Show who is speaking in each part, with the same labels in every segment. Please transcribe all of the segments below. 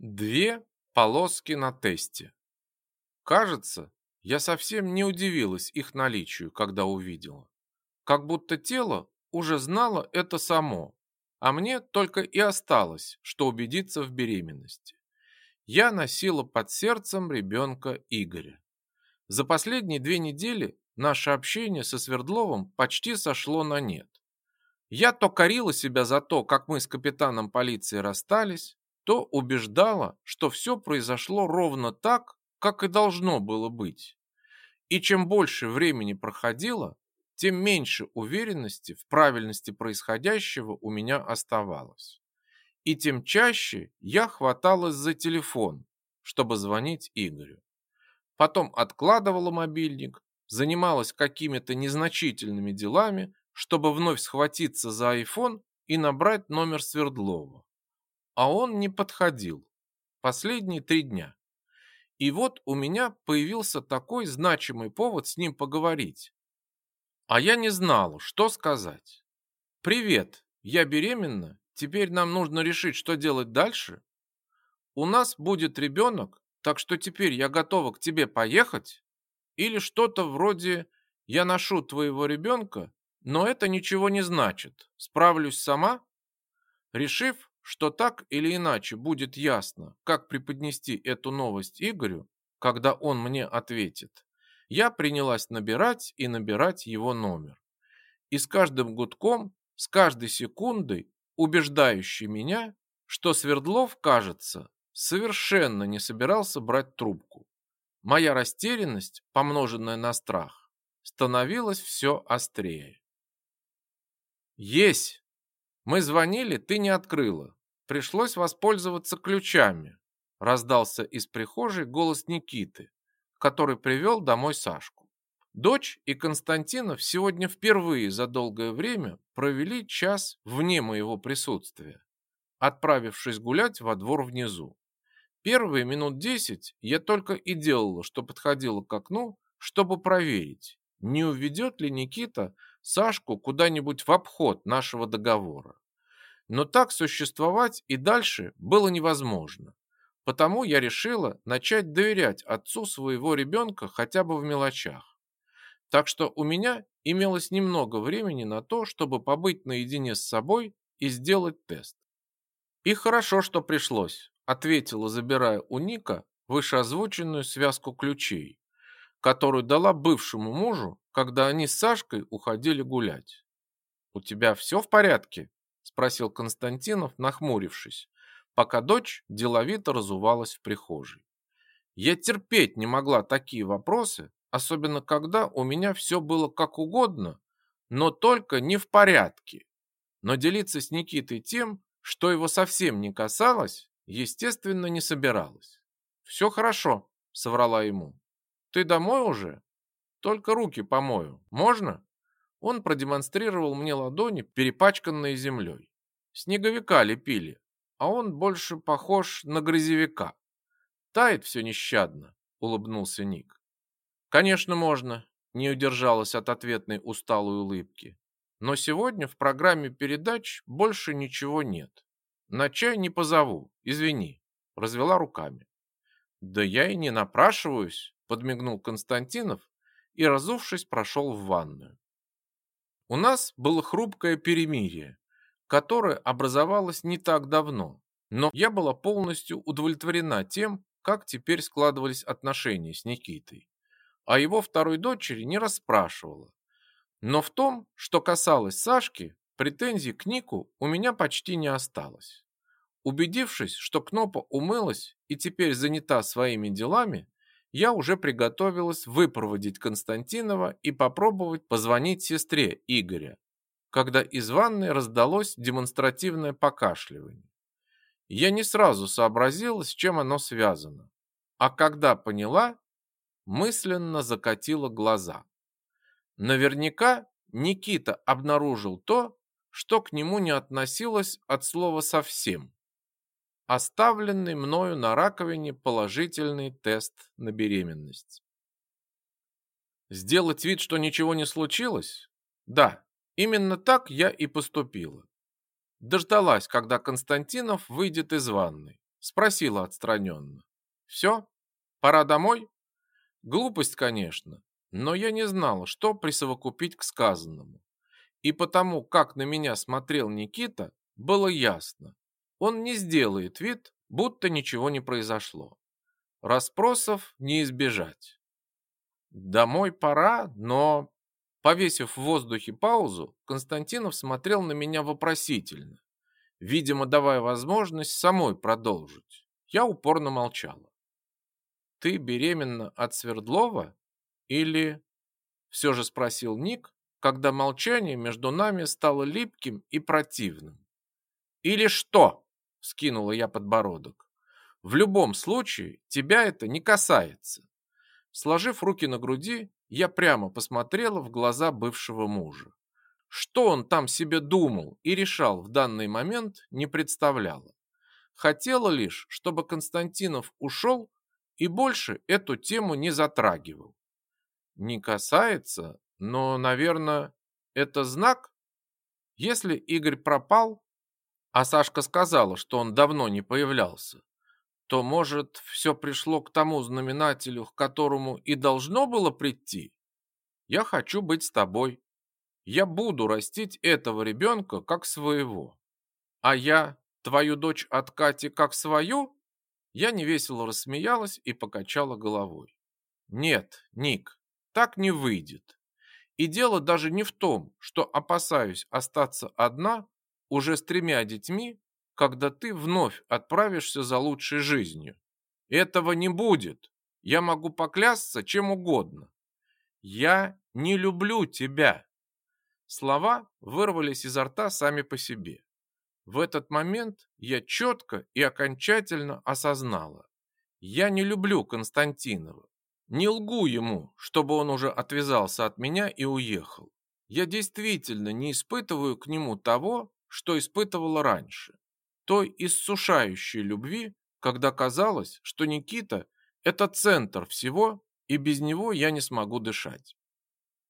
Speaker 1: Две полоски на тесте. Кажется, я совсем не удивилась их наличию, когда увидела. Как будто тело уже знало это само, а мне только и осталось, что убедиться в беременности. Я носила под сердцем ребенка Игоря. За последние две недели наше общение со Свердловым почти сошло на нет. Я то корила себя за то, как мы с капитаном полиции расстались, то убеждала, что все произошло ровно так, как и должно было быть. И чем больше времени проходило, тем меньше уверенности в правильности происходящего у меня оставалось. И тем чаще я хваталась за телефон, чтобы звонить Игорю. Потом откладывала мобильник, занималась какими-то незначительными делами, чтобы вновь схватиться за айфон и набрать номер Свердлова а он не подходил. Последние три дня. И вот у меня появился такой значимый повод с ним поговорить. А я не знала, что сказать. «Привет, я беременна, теперь нам нужно решить, что делать дальше. У нас будет ребенок, так что теперь я готова к тебе поехать?» Или что-то вроде «я ношу твоего ребенка, но это ничего не значит, справлюсь сама?» Решив, что так или иначе будет ясно, как преподнести эту новость Игорю, когда он мне ответит, я принялась набирать и набирать его номер. И с каждым гудком, с каждой секундой, убеждающий меня, что Свердлов, кажется, совершенно не собирался брать трубку. Моя растерянность, помноженная на страх, становилась все острее. «Есть! Мы звонили, ты не открыла пришлось воспользоваться ключами. Раздался из прихожей голос Никиты, который привел домой Сашку. Дочь и Константинов сегодня впервые за долгое время провели час вне моего присутствия, отправившись гулять во двор внизу. Первые минут десять я только и делала, что подходила к окну, чтобы проверить, не уведет ли Никита Сашку куда-нибудь в обход нашего договора. Но так существовать и дальше было невозможно. Потому я решила начать доверять отцу своего ребенка хотя бы в мелочах. Так что у меня имелось немного времени на то, чтобы побыть наедине с собой и сделать тест. И хорошо, что пришлось, ответила, забирая у Ника вышеозвученную связку ключей, которую дала бывшему мужу, когда они с Сашкой уходили гулять. «У тебя все в порядке?» Спросил Константинов, нахмурившись, пока дочь деловито разувалась в прихожей. Я терпеть не могла такие вопросы, особенно когда у меня все было как угодно, но только не в порядке. Но делиться с Никитой тем, что его совсем не касалось, естественно, не собиралась. «Все хорошо», — соврала ему. «Ты домой уже? Только руки помою. Можно?» Он продемонстрировал мне ладони, перепачканные землей. Снеговика лепили, а он больше похож на грязевика. Тает все нещадно, улыбнулся Ник. Конечно, можно, не удержалась от ответной усталой улыбки. Но сегодня в программе передач больше ничего нет. На чай не позову, извини, развела руками. Да я и не напрашиваюсь, подмигнул Константинов и, разувшись, прошел в ванную. У нас было хрупкое перемирие, которое образовалось не так давно, но я была полностью удовлетворена тем, как теперь складывались отношения с Никитой. А его второй дочери не расспрашивала. Но в том, что касалось Сашки, претензий к Нику у меня почти не осталось. Убедившись, что Кнопа умылась и теперь занята своими делами, я уже приготовилась выпроводить Константинова и попробовать позвонить сестре Игоря, когда из ванной раздалось демонстративное покашливание. Я не сразу сообразила, с чем оно связано, а когда поняла, мысленно закатила глаза. Наверняка Никита обнаружил то, что к нему не относилось от слова совсем оставленный мною на раковине положительный тест на беременность. Сделать вид, что ничего не случилось? Да, именно так я и поступила. Дождалась, когда Константинов выйдет из ванной, Спросила отстраненно. Все? Пора домой? Глупость, конечно, но я не знала, что присовокупить к сказанному. И потому, как на меня смотрел Никита, было ясно. Он не сделает вид, будто ничего не произошло. Распросов не избежать. Домой пора, но... Повесив в воздухе паузу, Константинов смотрел на меня вопросительно, видимо, давая возможность самой продолжить. Я упорно молчала. «Ты беременна от Свердлова или...» Все же спросил Ник, когда молчание между нами стало липким и противным. «Или что?» — скинула я подбородок. «В любом случае, тебя это не касается». Сложив руки на груди, я прямо посмотрела в глаза бывшего мужа. Что он там себе думал и решал в данный момент, не представляла. Хотела лишь, чтобы Константинов ушел и больше эту тему не затрагивал. Не касается, но, наверное, это знак? Если Игорь пропал, а Сашка сказала, что он давно не появлялся, то, может, все пришло к тому знаменателю, к которому и должно было прийти? Я хочу быть с тобой. Я буду растить этого ребенка как своего. А я твою дочь от Кати как свою? Я невесело рассмеялась и покачала головой. Нет, Ник, так не выйдет. И дело даже не в том, что опасаюсь остаться одна уже с тремя детьми когда ты вновь отправишься за лучшей жизнью. Этого не будет. Я могу поклясться чем угодно. Я не люблю тебя. Слова вырвались изо рта сами по себе. В этот момент я четко и окончательно осознала. Я не люблю Константинова. Не лгу ему, чтобы он уже отвязался от меня и уехал. Я действительно не испытываю к нему того, что испытывала раньше той иссушающей любви, когда казалось, что Никита – это центр всего, и без него я не смогу дышать.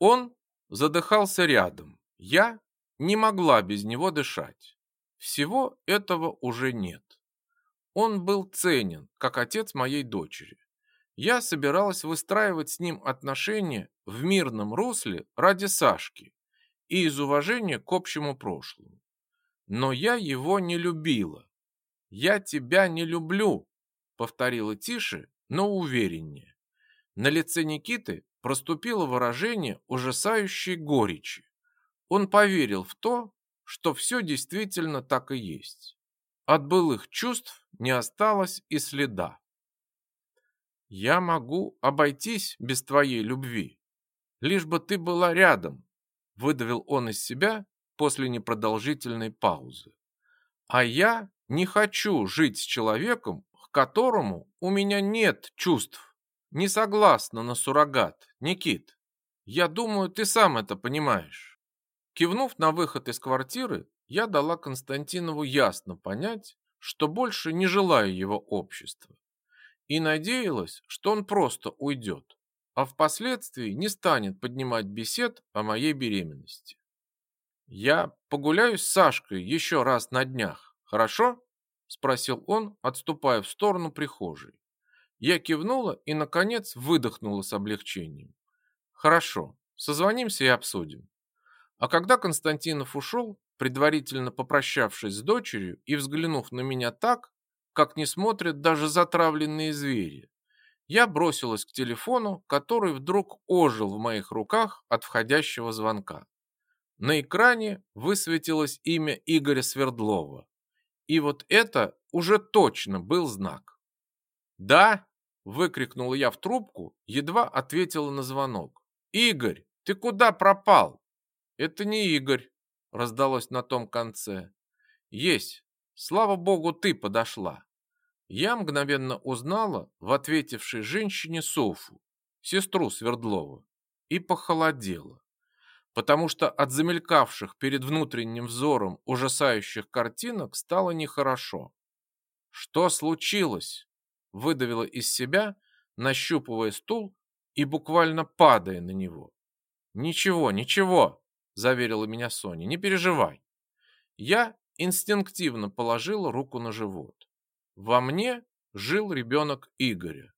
Speaker 1: Он задыхался рядом, я не могла без него дышать. Всего этого уже нет. Он был ценен, как отец моей дочери. Я собиралась выстраивать с ним отношения в мирном русле ради Сашки и из уважения к общему прошлому но я его не любила. Я тебя не люблю, повторила тише, но увереннее. На лице Никиты проступило выражение ужасающей горечи. Он поверил в то, что все действительно так и есть. От былых чувств не осталось и следа. Я могу обойтись без твоей любви, лишь бы ты была рядом, выдавил он из себя после непродолжительной паузы. А я не хочу жить с человеком, к которому у меня нет чувств. Не согласна на суррогат, Никит. Я думаю, ты сам это понимаешь. Кивнув на выход из квартиры, я дала Константинову ясно понять, что больше не желаю его общества. И надеялась, что он просто уйдет, а впоследствии не станет поднимать бесед о моей беременности. «Я погуляю с Сашкой еще раз на днях, хорошо?» – спросил он, отступая в сторону прихожей. Я кивнула и, наконец, выдохнула с облегчением. «Хорошо, созвонимся и обсудим». А когда Константинов ушел, предварительно попрощавшись с дочерью и взглянув на меня так, как не смотрят даже затравленные звери, я бросилась к телефону, который вдруг ожил в моих руках от входящего звонка. На экране высветилось имя Игоря Свердлова. И вот это уже точно был знак. «Да!» – выкрикнула я в трубку, едва ответила на звонок. «Игорь, ты куда пропал?» «Это не Игорь», – раздалось на том конце. «Есть. Слава богу, ты подошла». Я мгновенно узнала в ответившей женщине Софу, сестру Свердлова, и похолодела потому что от замелькавших перед внутренним взором ужасающих картинок стало нехорошо. «Что случилось?» – выдавила из себя, нащупывая стул и буквально падая на него. «Ничего, ничего», – заверила меня Соня, – «не переживай». Я инстинктивно положила руку на живот. во мне жил ребенок Игоря.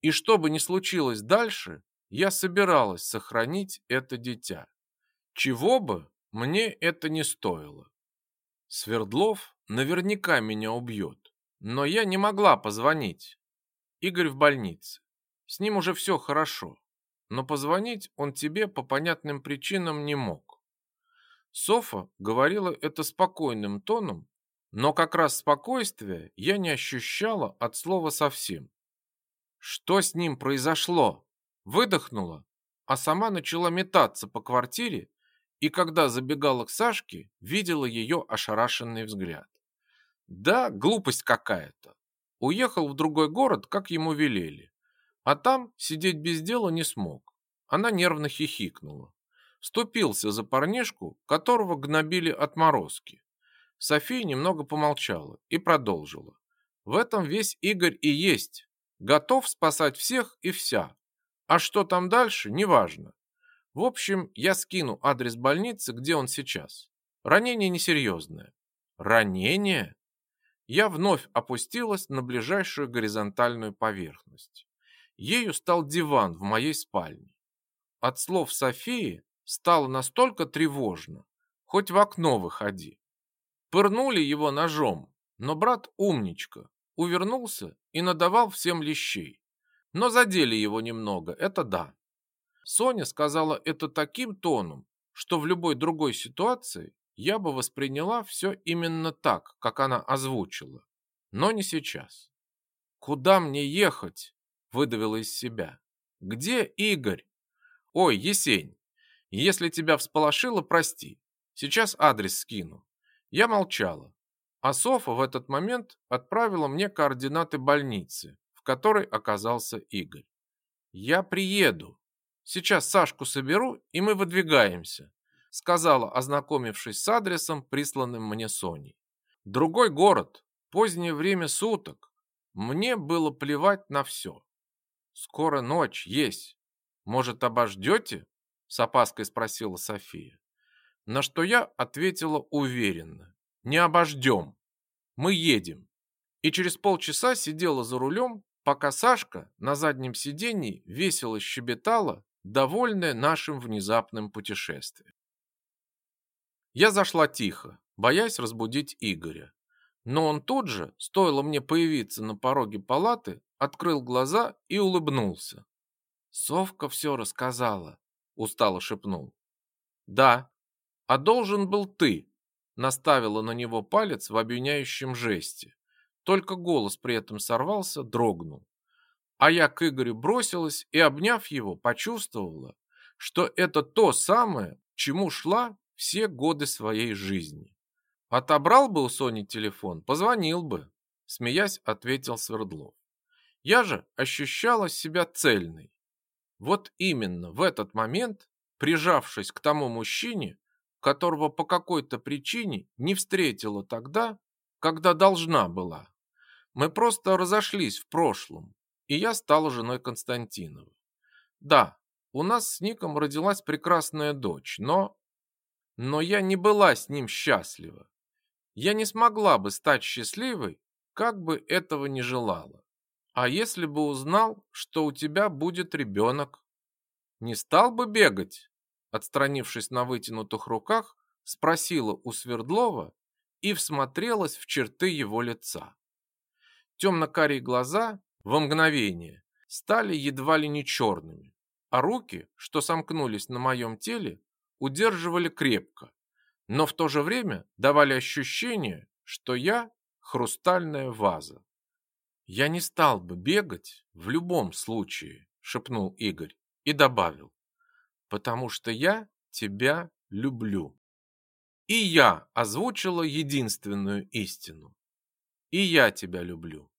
Speaker 1: И что бы ни случилось дальше, я собиралась сохранить это дитя. Чего бы мне это не стоило. Свердлов наверняка меня убьет, но я не могла позвонить. Игорь в больнице. С ним уже все хорошо, но позвонить он тебе по понятным причинам не мог. Софа говорила это спокойным тоном, но как раз спокойствия я не ощущала от слова совсем. Что с ним произошло? Выдохнула, а сама начала метаться по квартире, и когда забегала к Сашке, видела ее ошарашенный взгляд. Да, глупость какая-то. Уехал в другой город, как ему велели. А там сидеть без дела не смог. Она нервно хихикнула. Ступился за парнишку, которого гнобили отморозки. София немного помолчала и продолжила. В этом весь Игорь и есть. Готов спасать всех и вся. А что там дальше, неважно. В общем, я скину адрес больницы, где он сейчас. Ранение несерьезное. Ранение? Я вновь опустилась на ближайшую горизонтальную поверхность. Ею стал диван в моей спальне. От слов Софии стало настолько тревожно, хоть в окно выходи. Пырнули его ножом, но брат умничка, увернулся и надавал всем лещей. Но задели его немного, это да. Соня сказала это таким тоном, что в любой другой ситуации я бы восприняла все именно так, как она озвучила. Но не сейчас. «Куда мне ехать?» – выдавила из себя. «Где Игорь?» «Ой, Есень, если тебя всполошило, прости. Сейчас адрес скину». Я молчала, а Софа в этот момент отправила мне координаты больницы, в которой оказался Игорь. «Я приеду», Сейчас Сашку соберу, и мы выдвигаемся», сказала, ознакомившись с адресом, присланным мне Соней. «Другой город, позднее время суток. Мне было плевать на все. Скоро ночь есть. Может, обождете?» С опаской спросила София. На что я ответила уверенно. «Не обождем. Мы едем». И через полчаса сидела за рулем, пока Сашка на заднем сиденье весело щебетала довольная нашим внезапным путешествием. Я зашла тихо, боясь разбудить Игоря. Но он тут же, стоило мне появиться на пороге палаты, открыл глаза и улыбнулся. «Совка все рассказала», — устало шепнул. «Да, а должен был ты», — наставила на него палец в обвиняющем жесте. Только голос при этом сорвался, дрогнул. А я к Игорю бросилась и, обняв его, почувствовала, что это то самое, чему шла все годы своей жизни. Отобрал бы у Сони телефон, позвонил бы, смеясь, ответил Свердлов. Я же ощущала себя цельной. Вот именно в этот момент, прижавшись к тому мужчине, которого по какой-то причине не встретила тогда, когда должна была. Мы просто разошлись в прошлом, и я стала женой Константинова. Да, у нас с Ником родилась прекрасная дочь, но... Но я не была с ним счастлива. Я не смогла бы стать счастливой, как бы этого не желала. А если бы узнал, что у тебя будет ребенок? Не стал бы бегать? Отстранившись на вытянутых руках, спросила у Свердлова и всмотрелась в черты его лица. Темно-карие глаза во мгновение стали едва ли не черными, а руки, что сомкнулись на моем теле, удерживали крепко, но в то же время давали ощущение, что я хрустальная ваза. «Я не стал бы бегать в любом случае», — шепнул Игорь и добавил, «потому что я тебя люблю». И я озвучила единственную истину. И я тебя люблю.